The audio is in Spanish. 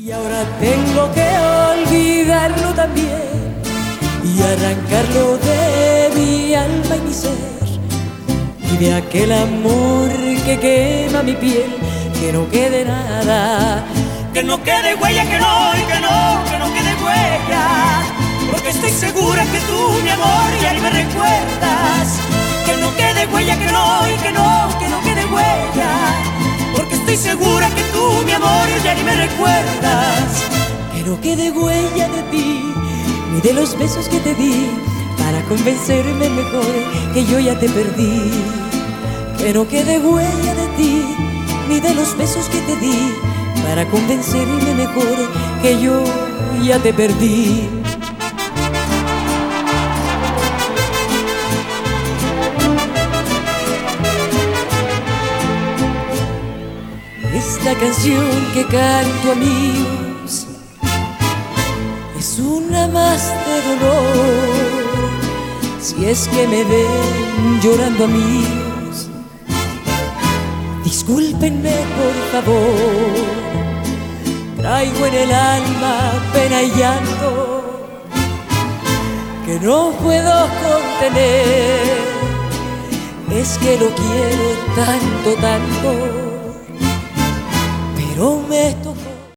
Y ahora tengo que olvidarlo también y arrancarlo de mi alma y mi ser. Y de aquel amor que quema mi piel, que no quede nada, que no quede huella, que no, y que no, que no quede huella, porque estoy segura que tú, mi amor, ya ni me recuerdas, que no quede huella, no, que no, ya ni me recuerdas, no quede huella de ti, ni de los besos que te di para convencerme mejor que yo ya te perdí. No quede huella de ti, ni de los besos que te di, para convencerme mejor que yo ya te perdí. Esta canción que canto amigos es una más de dolor si es que me ven llorando amigos, discúlpenme por favor. Traigo en el alma pena y llanto que no puedo contener. Es que lo quiero tanto, tanto,